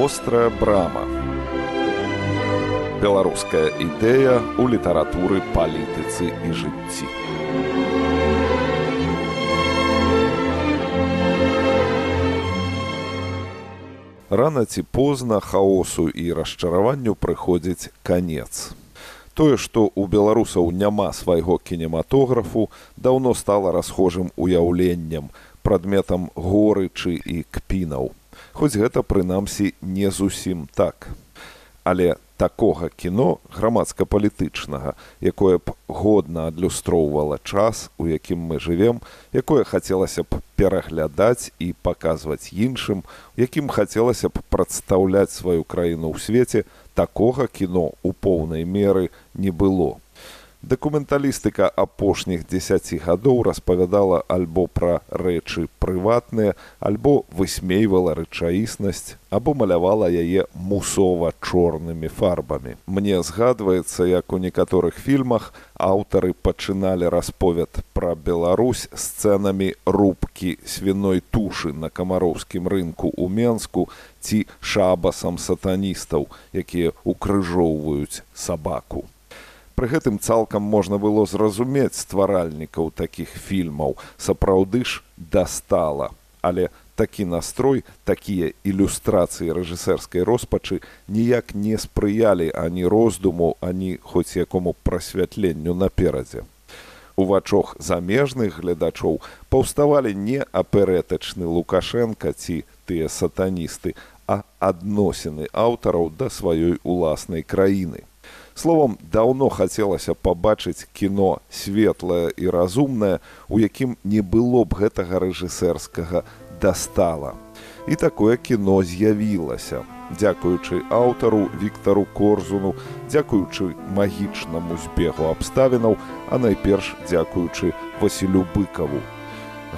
вострая брама. Беларуская ідэя ў літаратуры палітыцы і жыцці. Рана ці позна хаосу і расчараванню прыходзіць канец. Тое што ў беларусаў няма свайго кінематографу даўно стала расхожым уяўленнем прадметам горычы і кпінаў хоць гэта прынамсі не зусім так але такога кіно грамадска-палітычнага, якое б годна адлюстроўвала час, у якім мы жывем, якое хацелася б пераглядаць і паказваць іншым, якім хацелася б прадстаўляць сваю краіну ў свеце, такога кіно ў поўнай меры не было. Дакументалістыка апошніх дзесяці гадоў распавядала альбо пра рэчы прыватныя, альбо высмейвала рэчаіснасць, або малявала яе мусова чорнымі фарбамі. Мне згадваецца, як у некаторых фільмах аўтары пачыналі расповед пра Беларусь сцэнамі рубкі свіной тушы на камароўскім рынку ў Менску ці шабасам сатаністаў, якія укрыжоўваюць сабаку. Пры гэтым цалкам можна было зразумець стваральнікаў такіх фільмаў, сапраўды ж дастала. Але такі настрой, такія ілюстрацыі рэжысэрскай роспачы ніяк не спрыялі ані роздуму, ані хоць якому прасвятленню наперадзе. У вачох замежных гледачоў паўставалі не аперэтачны Лукашенко ці тыя сатаністы, а адносіны аўтараў да сваёй уласнай краіны. Словом, даўно хацелася пабачыць кіно светлае і разумнае, у якім не было б гэтага рэжысэрскага дастала. І такое кіно з'явілася. Дзякуючы аўтару Віктару Корзуну, дзякуючы магічнаму збегу абставінаў, а найперш дзякуючы Васілю быкаву.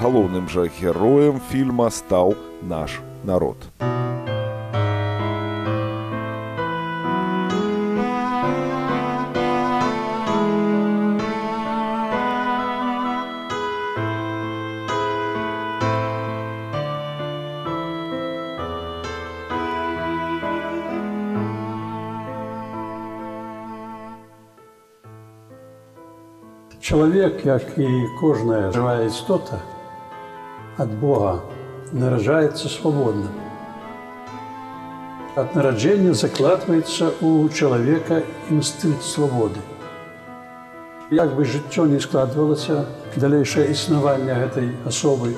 Галоўным жа героем фільма стаў наш народ. Чалавек, як і кожная жывая істота ад Бога наражаецца свабодна. Ад нараджэння закладваецца ў чалавека інстынкт свабоды. Як бы жыццё не складвалася далейшае існаванне гэтай асобы,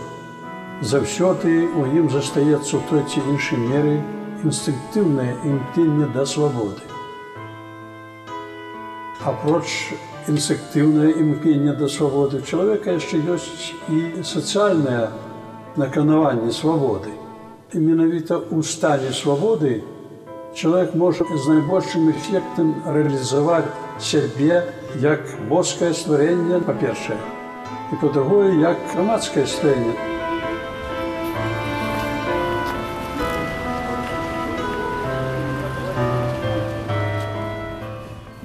заўсёды у ім застаецца ў той ці іншай меры інстынктыўнае імкненне да свабоды. Апроч інсектыўнае імкненне да свабоды чалавека яшчэ ёсць і сацыяльнае наканаванне свабоды. І менавіта ў стане свабоды чалавек можа з найбольшым эфектам рэалізаваць сябе як боскае стварэнне па-першае і па-другое як грамадскае стварэнне.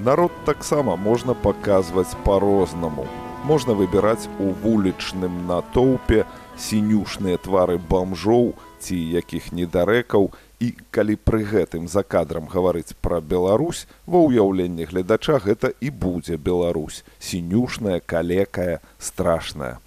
Народ таксама можна паказваць па-рознаму. Можна выбіраць у вулічным натоўпе сінюшныя твары бамжоў ці якіх недарэкаў і калі пры гэтым за кадрам гаварыць пра Беларусь, ва ўяўленні гледача гэта і будзе Беларусь, сінюшная, калекая, страшная.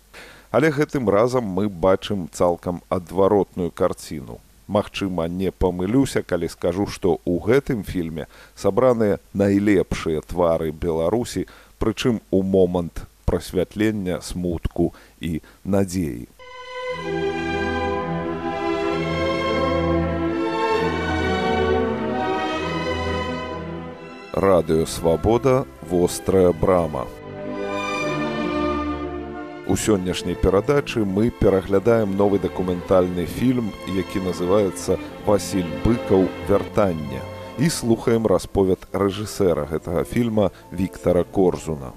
Але гэтым разам мы бачым цалкам адваротную карціну. Магчыма, не памылюся, калі скажу, што ў гэтым фільме сабраныя найлепшыя твары Беларусі, прычым у момант прасвятлення смутку і надзеі. Радыёвабода вострая брама. У сённяшняй перадачы мы пераглядаем новы дакументальны фільм, які называецца Васіль быкаў вяртання і слухаем расповед рэжысэра гэтага фільма Віктара Корзуна.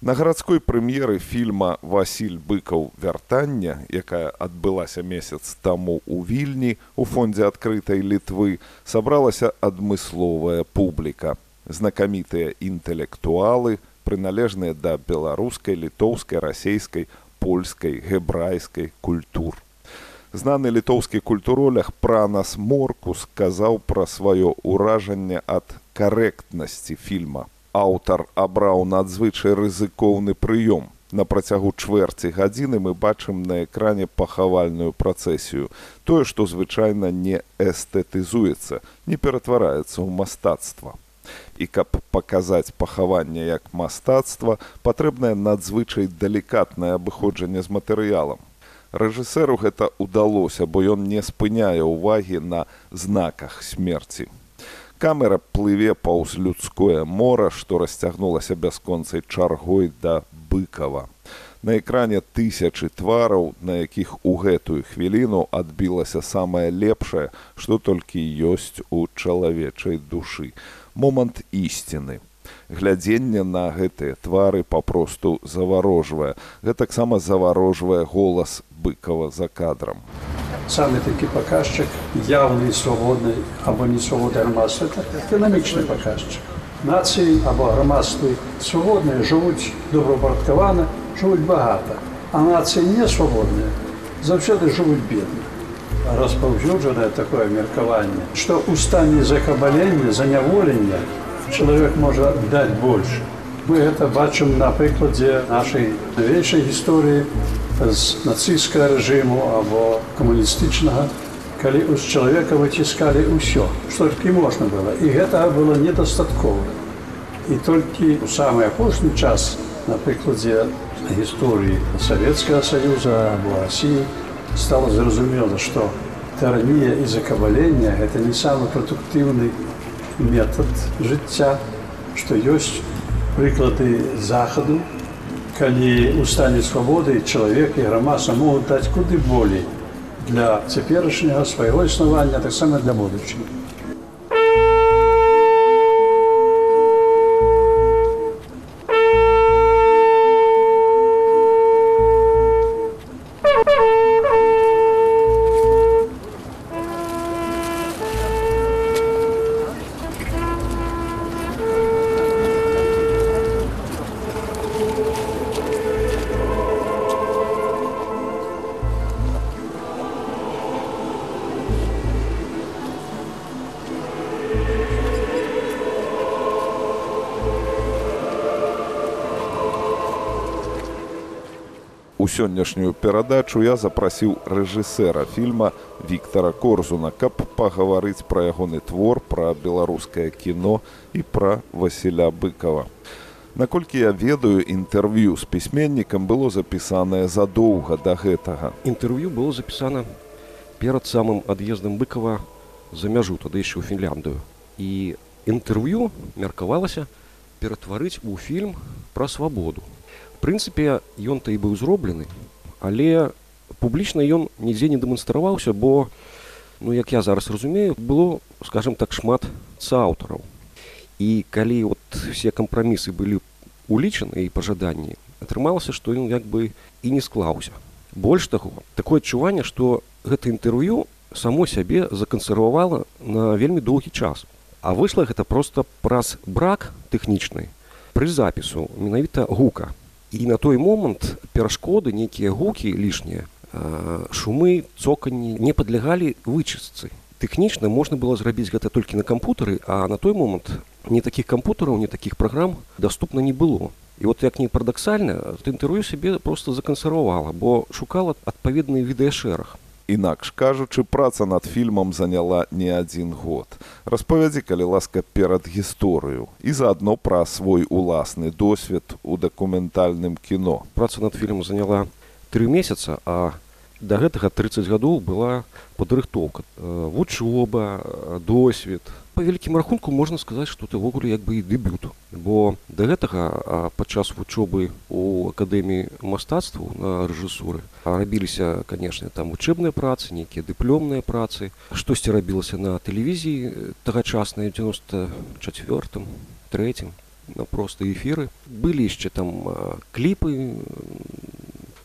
На гарадской прэм'еры фільма Васіль быкаў вяртання, якая адбылася месяц таму ў вільні у фондзе адкрытай літвы сабралася адмысловая публіка. Знакамітыя інтэлектуалы, прыналежныя да беларускай літоўскай расейскай польскай гебрайскай культур. Знаны літоўскі культуролях пранас морку сказаў пра сваё ўражанне ад карэктнасці фільма аўтар абраў надзвычай рызыкоўны прыём. На працягу чвэрці гадзіны мы бачым на экране пахавальную працэсію. Тое што звычайна не эстэтызуецца не ператвараецца ў мастацтва. І каб паказаць пахаванне як мастацтва патрэбнае надзвычай далікатнае абыходжанне з матэрыялам. Рэжысэру гэта ўдалося бо ён не спыняе ўвагі на знаках смерці камера плыве паўз людское мора што расцягнулася бясконцай чаргой да быкова. На экране тысячы твараў, на якіх у гэтую хвіліну адбілася самае лепшае, што толькі ёсць у чалавечай душы. Момант ісціны. Глядзенне на гэтыя твары папросту заварожвае. Гэтаксама заварожвае голас быкава за кадрам. Самы такі паказчык яўны свабодны або не свабоды армасы это эканамічны паказчык нацыі або грамадствы свабодныя жывуць добраўпарадкавана жывуць багата а нацыі не свабодныя заўсёды жывуць бедна распаўсюджанае такое меркаванне што ў стане закабалення заняволення чалавек можа даць больш мы гэта бачым на прыкладзе нашай навейшай гісторыі з нацысцкага рэжыму або камуністычнага калі з чалавека выціскалі ўсё што толькі можна было. І гэтага было недастаткова. І толькі у самы апошні час на прыкладзе гісторыі савецкага саюза або Росіі стало зразумела што тэрмія і закабалення гэта не самы прадуктыўны метад жыцця што ёсць прыклады захаду калі у стане свабоды чалавек і грамаса могуць даць куды болей для цяперашняга свайго існавання таксама для будучыні. Сённяшнюю перадачу я запрасіў рэжысэра фільма Віктора Корзуна, каб пагаварыць пра ягоны твор, пра беларускае кіно і пра Васіля быкова. Наколькі я ведаю інтэрв'ю з пісьменнікам было запісанае задоўга да гэтага. Інтэрв'ю было запісана перад самым ад'ездам быкова за мяжу тады яшчэ ў Фінляндыю. І інтэрв'ю меркавалася ператварыць у фільм пра свабоду прынцыпе ён то і быў зроблены але публічна ён нідзе не дэманстраваўся бо ну як я зараз разумею было скажем так шмат цаўтараў і калі вот все кампрамісы былі улічаны і пажаданні атрымалася што ён як бы і не склаўся. Больш таго такое адчуванне што гэта інтэрв'ю само сябе закансервавала на вельмі доўгі час. А выйшла гэта просто праз брак тэхнічнай пры запісу менавіта гука і на той момант перашкоды нейкія гукі лішнія шумы цоканні не падлягалі вычыстцы тэхнічна можна было зрабіць гэта толькі на кампутары а на той момант не такіх кампутараў не такіх праграм даступна не было. І вот як не парадаксальна інтэрв'ю сябе просто закансервавала бо шукала адпаведны відэашэраг інакш кажучы праца над фільмам заняла не адзін год. Распавядзі калі ласка перад гісторыю і заадно пра свой уласны досвед у дакументальным кіно. Праца над фільмам заняла тры месяца а да гэтага 30 гадоў была падрыхтоўка. Вучоба досвед. По вялікім рахунку можна сказаць што ты ўвогуле як бы і дэбют. Бо да гэтага падчас вучобы у акадэміі мастацтву на рэжысуры рабіліся канешне там вучэбныя працы нейкія дыплёмныя працы. Штосьці рабілася на тэлевізіі тагачаснай 94 трэцім на проста эфіры. Былі яшчэ там кліпы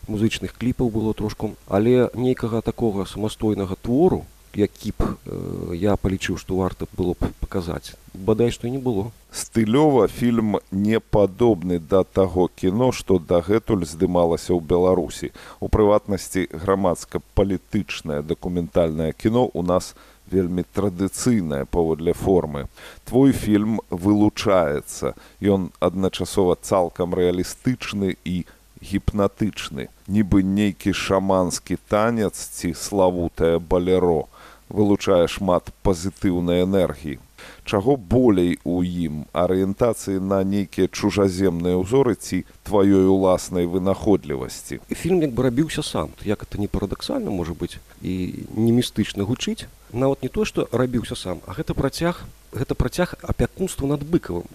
музычных кліпаў было трошку але нейкага такога самастойнага твору які б э, я палічыў што варта было б паказаць бадай што не было. Стылёва фільм не падобны да таго кіно што дагэтуль здымалася ў беларусі. У прыватнасці грамадска-палітычнае дакументальнае кіно у нас вельмі традыцыйнае паводле формы. Твой фільм вылучаецца. Ён адначасова цалкам рэалістычны і гіпнатычны нібы нейкі шаманскі танец ці славутае балеро вылучае шмат пазітыўнай энергіі. Чаго болей у ім арыентацыі на нейкія чужаземныя ўзоры ці тваёй уласнай вынаходлівасці? Фільм як бы рабіўся сам. Як это не парадаксальна можа быць і не містычна гучыць нават не то што рабіўся сам а гэта працяг гэта працяг апякунства над быкавым.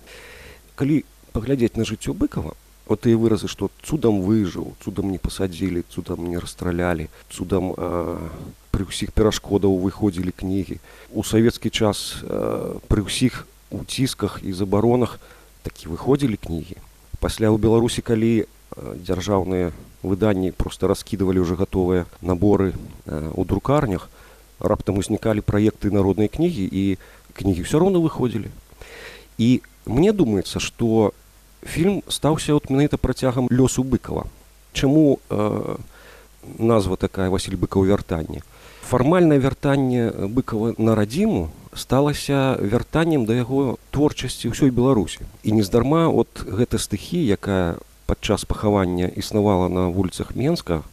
Калі паглядзець на жыццё быкова вот тыя выразы што цудам выжыў цудам не пасадзілі цудам не расстралялі цудам э, пры ўсіх перашкодаў выходзілі кнігі у савецкі час э, пры ўсіх уцісках і забаронах такі выходзілі кнігі пасля ў беларусі калі э, дзяржаўныя выданні просто раскідывалі ўжо гатовыя наборы э, у друкарнях. Раптам узнікалі праекты народнай кнігі і кнігі ўсё роўна выходзілі і мне думаецца што фільм стаўся от менавіта працягам лёсу быкова чаму э, назва такая василь быкаў вяртанне? Фармальнае вяртанне быкова на радзіму сталася вяртаннем да яго творчасці ўсёй беларусі. І нездарма от гэта стыхі якая падчас пахавання існавала на вуліцах менска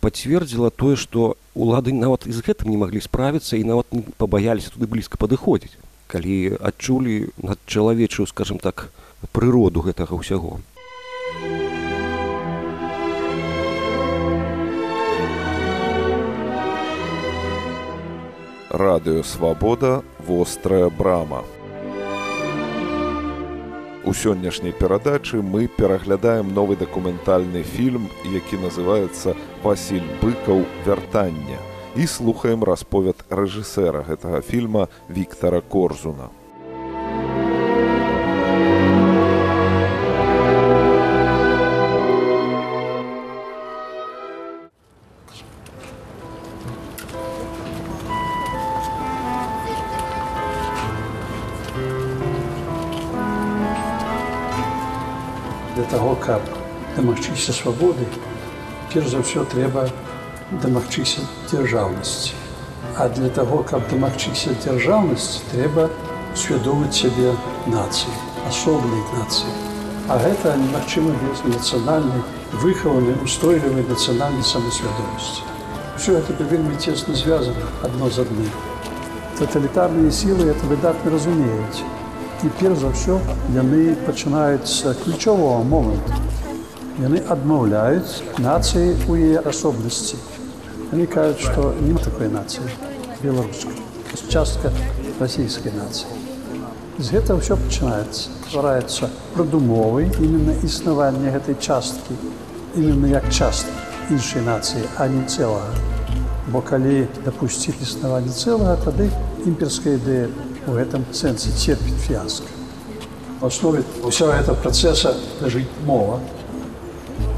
пацвердзіла тое што улады нават і з гэтым не маглі справіцца і нават не пабаяліся туды блізка падыходзіць калі адчулі над чалавечую скажем так прыроду гэтага ўсяго. Радыё свабода вострая брама. У сённяшняй перадачы мы пераглядаем новы дакументальны фільм які называется василь быкаў вяртання і слухаем расповед рэжысэра гэтага фільма віктора корзуна. Таго, каб дамагчыся свабоды, перш за ўсё трэба дамагчыся дзяржаўнасці. А для таго, каб дамагчыся дзяржаўнасць, трэба свядомаць сябе нацыі, асобнай нацыі. А гэта немагчыма без нацыянальнай выхаванай устойлівай нацыянальнай самасвядомасці. Усё гэта вельмі цесна звязана адно з адным. Таталітарныя сілы это выдатна разумеюць і перш за ўсё яны пачынаюцца ключового моманту. Яны адмаўляюць нацыі у яе асобнасці. Они кажуць, што няма такой нацыі беларускай частка расійскай нацыі. З гэта ўсё пачынаецца, ствараецца прадумовы именно існавання гэтай часткі именно як частка іншай нацыі, а не цэлага. Бо калі дапусціць існаванне цэлага, тады імперская ідэя в этом сенсе терпит фиаско. В основе всего этого процесса лежит мова.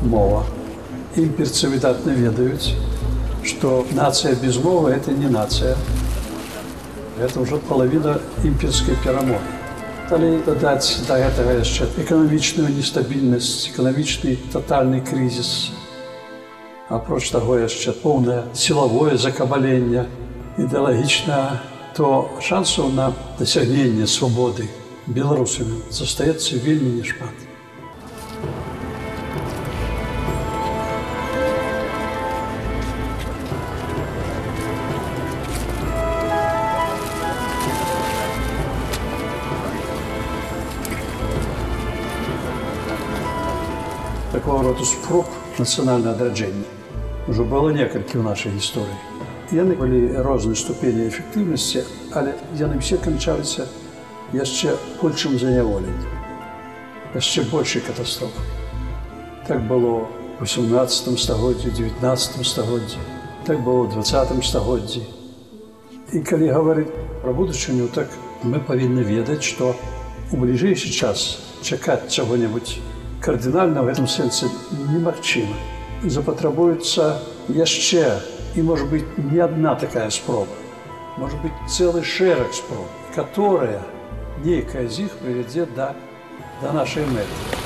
Мова. Имперцы, видатно, ведают, что нация без мовы – это не нация. Это уже половина имперской перемоги. Далее додать до этого еще экономичную нестабильность, экономичный тотальный кризис. А проч того еще полное силовое закабаление, идеологичное то шансаў на дасягненне свабоды беларусамі застаецца вельмі няшмат. Такого роду спроб нацыянальнае адраджэнне ўжо было некалькі ў нашай гісторыі. Яны былі рознай ступені эфектыўнасці, але яны все канчаліся яшчэ большым заняволеннем, яшчэ большай катастрофы. Так было в 18 стагоддзі, 19 стагоддзі, так было в 20 стагоддзі. І калі гаварыць пра будучыню, так мы павінны ведаць, што у бліжэйшы час чакаць чаго-небудзь кардынальна в этом сэнсе немагчыма. Запатрабуецца яшчэ И может быть не одна такая спроба, может быть целый шерок спроб, которая нейкая з іх прывядзе да, да нашай мэты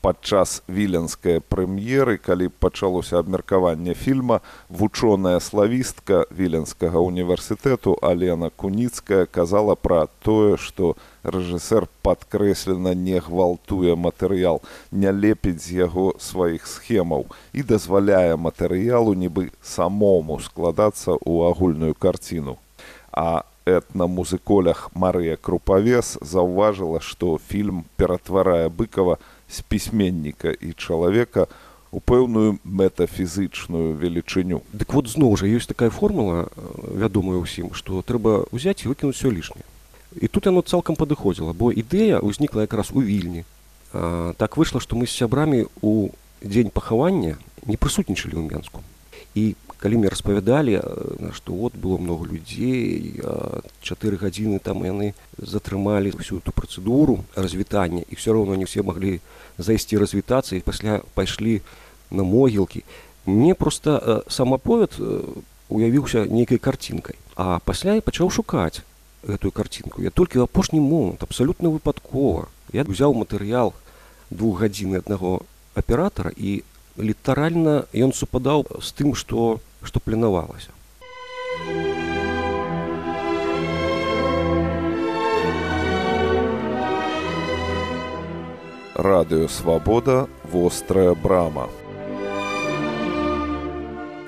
падчас віленскай прэм'еры калі пачалося абмеркаванне фільма вучоная славістка віленскага універсітэту алена куніцкая казала пра тое што рэжысэр падкрэслена не гвалтуе матэрыял не лепіць з яго сваіх схемаў і дазваляе матэрыялу нібы самому складацца ў агульную карціну. А этнамузыколях марыя крупавес заўважыла што фільм ператварае быкова з пісьменніка і чалавека у пэўную метафізычную велічыню. Дык вот зноў жа ёсць такая формула вядомая ўсім, што трэба ўзяць і выкінуць все лішняе. І тут яно цалкам падыходзіла, бо ідэя ўзнікла якраз у вільні. А, так выйшла, што мы з сябрамі ў дзень пахавання не прысутнічалі ў Мску. І калі мне распавядалі што от было много людзей чатыры гадзіны там яны затрымалі всю эту працэдуру развітання і все роўно не все маглі зайсці развітацца і пасля пайшлі на могілкі. Мне просто самаповед уявіўся нейкай карцінкай. А пасля я пачаў шукаць гэтую карцінку. Я толькі апошні момант абсалютна выпадкова. Я взяў матэрыял двух гадзіны аднаго аператара і літаральна ён супадаў з тым што што планавалася. Радыё свабода вострая брама.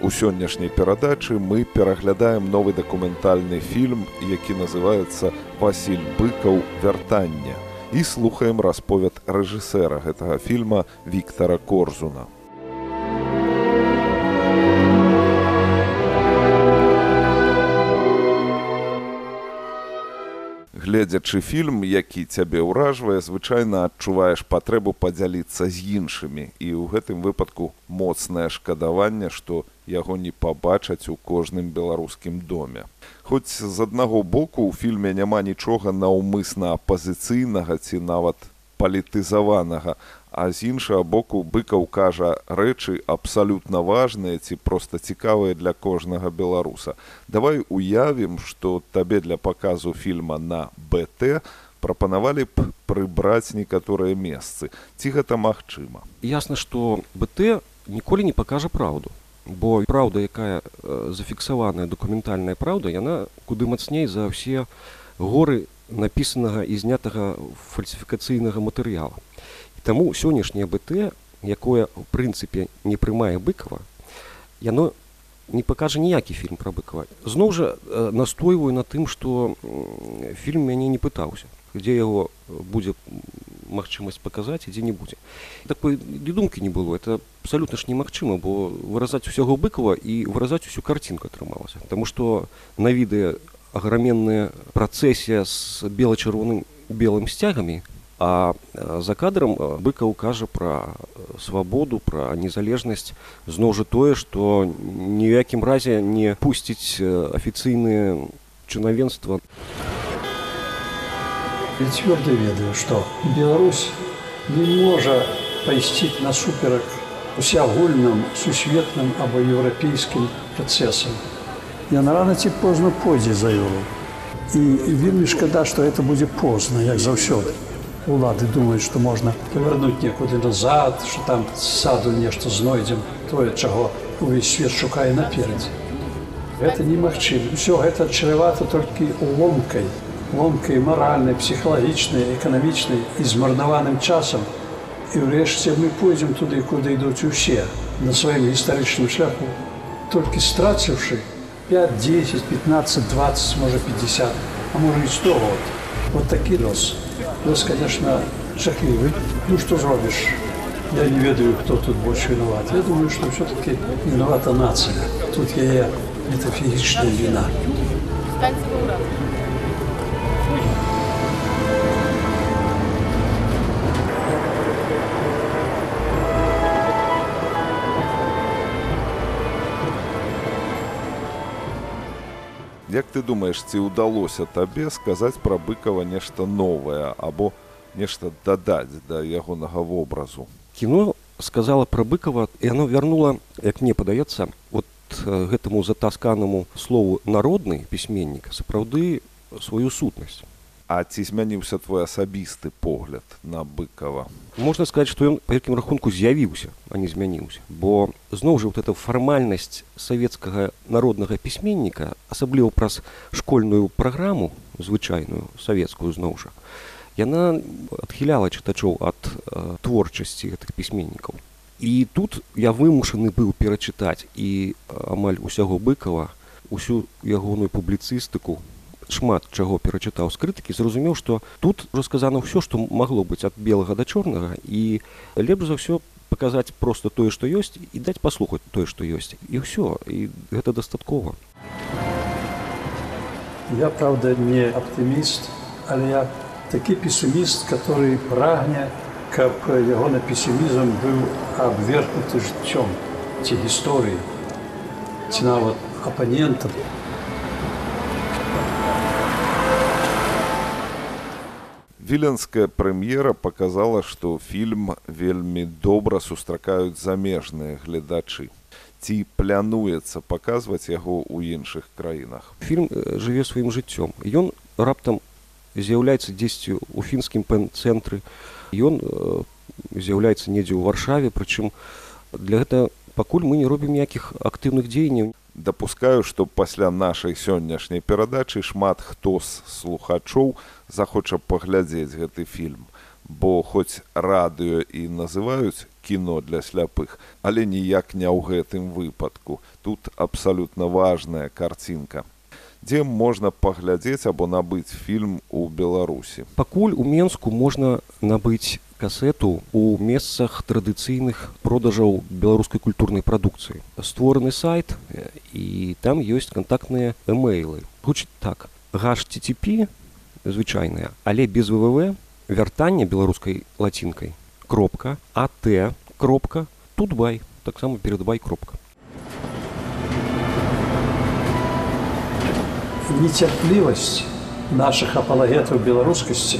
У сённяшняй перадачы мы пераглядаем новы дакументальны фільм, які называецца Васіль быкаў вяртання і слухаем расповед рэжысэра гэтага фільма Віктора Корзуна. Гледзячы фільм які цябе ўражвае звычайна адчуваеш патрэбу падзяліцца з іншымі. І ў гэтым выпадку моцнае шкадаванне што яго не пабачаць у кожным беларускім доме. Хоць з аднаго боку ў фільме няма нічога наўмысна апазіцыйнага ці нават палітызаванага а з іншага боку быкаў кажа рэчы абсалютна важныя ці проста цікавыя для кожнага беларуса. Давай уявім што табе для паказу фільма на бт прапанавалі б прыбраць некаторыя месцы. Ці гэта магчыма? Ясна што бт ніколі не пакажа праўду бо праўда якая зафіксаваная дакументальная праўда яна куды мацней за ўсе горы напісанага і знятага фальсіфікацыйнага матэрыяла Таму сённяшняе БТ, якое ў прынцыпе не прымае быкава, яно не пакажа ніякі фільм пра быкава. Зноў жа э, настойваю на тым, што фільм мяне не пытаўся, дзе яго будзе магчымасць паказаць і дзе не будзе. Такой ні думкі не было, это абсалютна ж немагчыма, бо выразаць усяго быкава і выразаць усю карцінку атрымалася. Таму што на відэа аграменная працэсія з бела-чырвоным белым сцягамі А за кадрам быкаў кажа пра свабоду пра незалежнасць зноў жа тое што ні ў якім разе не пусціць афіцыйнае чынавенства цвёрда ведаю што Беларусь не можа пайсці насуперак усеагульным сусветным або еўрапейскім працэсам яна рана ці позна пойдзе за юру і вельмі шкада што это будзе позна як заўсёды улады думаюць, што можна павярнуць некуды назад, што там саду нешта знойдзем тое, чаго увесь свет шукае наперадзе. Гэта немагчыма. Усё гэта чрывата толькі ломкай, ломкай маральнай, псіхалагічнай, эканамічнай і змарнаваным часам. І ўрэшце мы пойдзем туды, куды ідуць усе на сваім гістарычным шляху, толькі страціўшы 5, 10, 15, 20, можа 50, а можа і 100 год. Вот такі лёс. Лес, конечно, жахливый. Ну, что зробишь? Я не ведаю, кто тут больше виноват. Я думаю, что все-таки виновата нация. Тут я метафизичная вина. Як ты думаеш, ці ўдалося табе сказаць пра быкава нешта новае або нешта дадаць да ягонага вобразу? Кіно сказала пра быкава і яно вярнула, як мне падаецца, от гэтаму затасканаму слову народны пісьменнік сапраўды сваю сутнасць. А ці змяніўся твой асабісты погляд на быкова можна сказаць што ён па якім рахунку з'явіўся а не змяніўся. Бо зноў жа вот эта фармальнасць савецкага народнага пісьменніка асабліва праз школьную праграму звычайную савецкую зноў жа яна адхіляла чытачоў ад э, творчасці гэтых пісьменнікаў. І тут я вымушаны быў перачытаць і амаль усяго быкова усю ягоную публіцыстыку шмат чаго перачытаў з крытыкі зразумеў што тут расказана ўсё што магло быць ад белага да чорнага і лепш за ўсё паказаць проста тое што ёсць і даць паслухаць тое што ёсць. І ўсё і гэта дастаткова. Я правда не аптыміст але я такі песіміст который прагне каб ягоны песімізм быў абвергнуты жыццём ці гісторыі ці нават апанентам віленская прэм'ера показала што фільм вельмі добра сустракаюць замежныя гледачы. Ці плануецца паказваць яго ў іншых краінах? Фільм жыве сваім жыццём. Ён раптам з'яўляецца дзесьці ў фінскім пэн-цэнтры ён з'яўляецца недзе ў варшаве прычым для гэта пакуль мы не робім ніякіх актыўных дзеянняў. Дапускаю што пасля нашай сённяшняй перадачы шмат хто з слухачоў захоча паглядзець гэты фільм. Бо хоць радыё і называюць кіно для сляпых але ніяк не ў гэтым выпадку. Тут абсалютна важная карцінка дзе можна паглядзець або набыць фільм у беларусі. Пакуль у менску можна набыць касету у месцах традыцыйных продажаў беларускай культурнай прадукцыі. Створаны сайт і там ёсць кантактныя эмейлы гучыць так. гашTTP звычайныя але без ввв вяртання беларускай лацінкай кропка ат кропка тут бай таксама перадбай кропка нецярплівасць наших апалагетаў беларускасці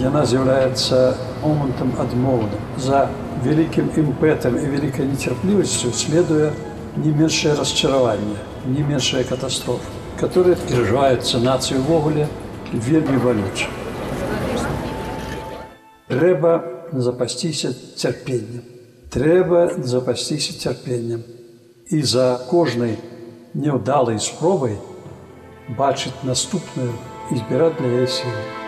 яна з'яўляецца момантам адмоўным за вялікім імпэтам і вялікай нецярплівасцю следуе не меншае расчараванне не меншая катастрофа которые перажываюцца нацыі ўвогуле вельмі балюча трэба запасціся цярпеннем трэба запасціся цярпеннем і за кожнай няўдалай спробай бачыць наступную і збіраць для яе сілы